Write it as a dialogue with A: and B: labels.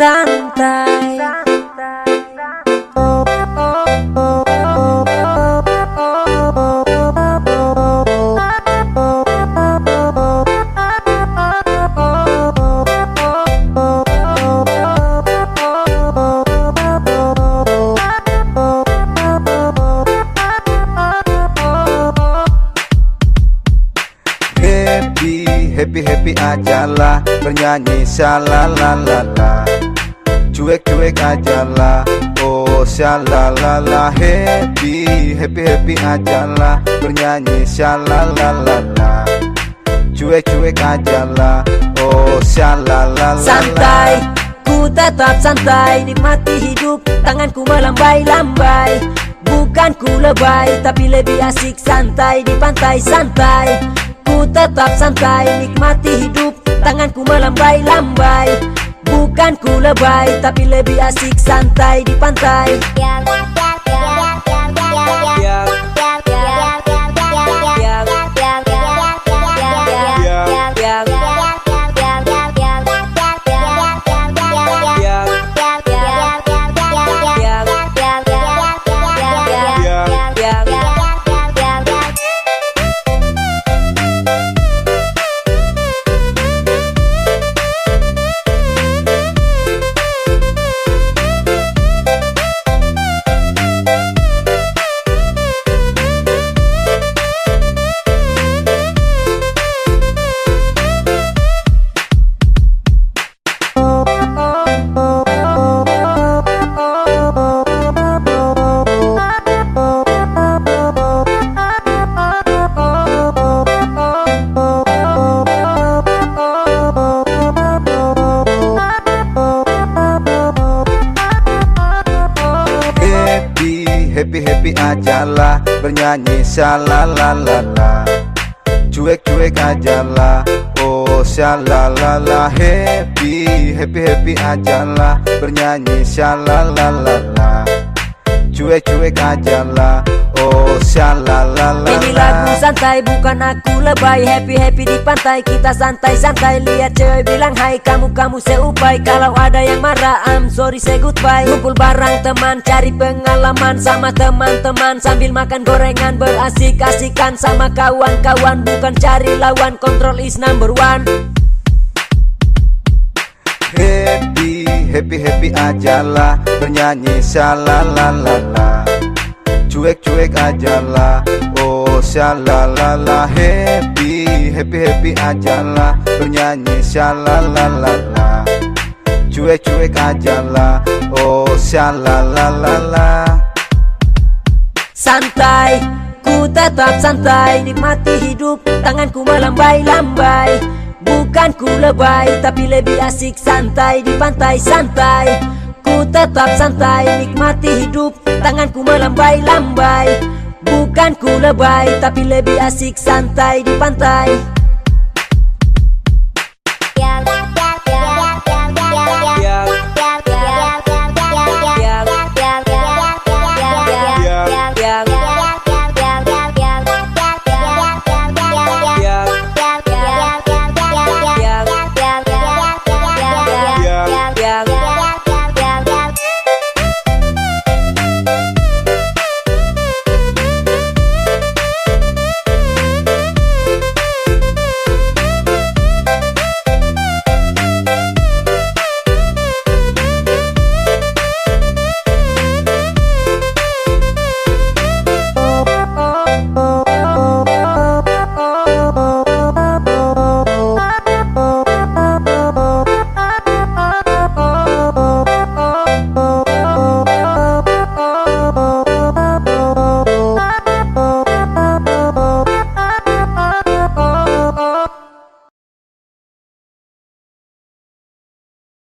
A: santai.
B: Happy, happy, happy ajalah Bernyanyi shalalalala Cuek-cuek ajalah Oh shalalala. Happy, happy, happy ajalah Bernyanyi shalalalala. Cuek-cuek ajalah Oh shalalala
A: Santai, ku tetap santai. Nikmati hidup, tanganku melambai-lambai. Bukan ku lebay, tapi lebih asik santai. Di pantai santai Ku tetap santai, nikmati hidup Tanganku melambai-lambai Bukan ku lebay, tapi lebih asik santai di pantai.
B: Happy, ajalah Bernyanyi shalalalala. Cuek-cuek ajalah Oh shalalala. Happy, happy, happy ajalah Bernyanyi shalalalala. Cuek-cuek ajalah Oh shalalala
A: Ini lagu santai bukan aku lebay. Happy happy di pantai kita santai santai. Lihat cewek bilang hai kamu kamu seupai. Kalau ada yang marah I'm sorry say goodbye. Kumpul barang teman cari pengalaman sama teman-teman. Sambil makan gorengan berasik-asikan sama kawan-kawan. Bukan cari lawan control is number one.
B: Happy, happy, happy ajalah Bernyanyi shalalalala Cuek-cuek ajalah Oh shalalala Happy, happy, happy ajalah Bernyanyi shalalalala Cuek-cuek ajalah Oh shalalala
A: Santai, ku tetap santai Nikmati hidup, tanganku melambai-lambai. Bukan ku lebay, tapi lebih asik santai Di pantai santai Tetap santai, nikmati hidup. Tanganku melambai-lambai Bukan ku lebay, tapi lebih asik santai di pantai